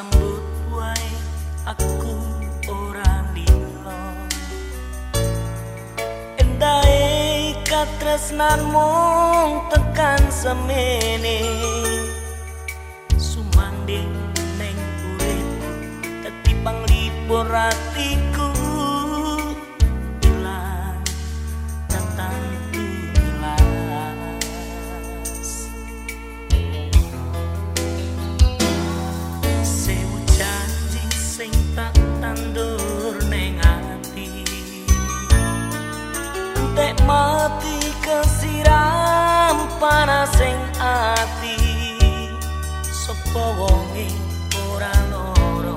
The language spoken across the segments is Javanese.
sambut wae aku ora nilo endae katresnanmu tekan semene. Sumandeng neng urip tetimbang libur ratin panasing ati. Sapa wonge ora loro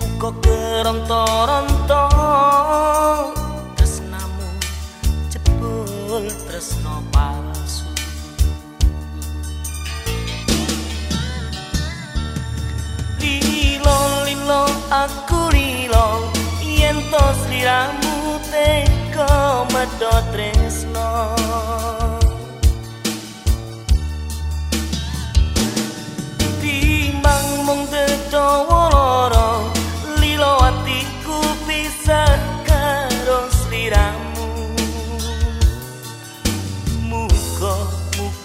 uga keronto-ronto tresnamu jebul tresno palsu. Lilo lilo aku lilo yen to sliramu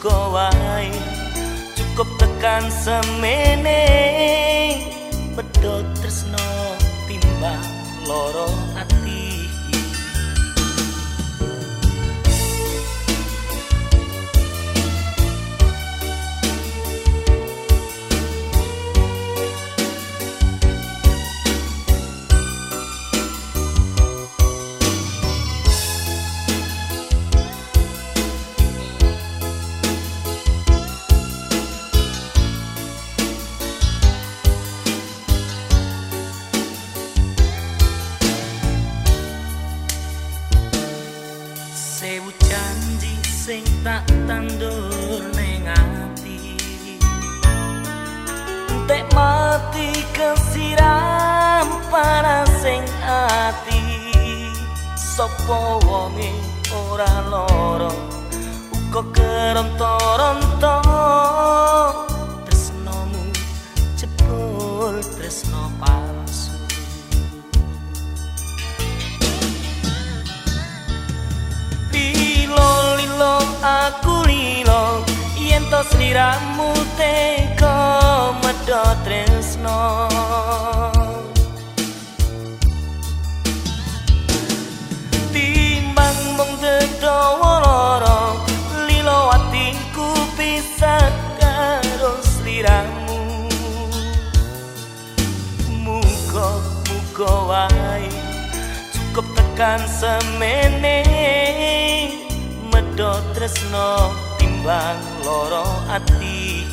muga wae cukup tekan semene medho tresno timbang loro ati janji sing tak tandur ning ati. Entek mati kesiram panas sing ati. Sapa wonge ora loro uga keronto-ronto tresnomu jebul tresno palsu yen to sliramu teko medho tresno. Timbang mung dedo loro lilo atiku bisa karo sliramu. Muga muga wae cukup tekan semene medho tresno timbang loro ati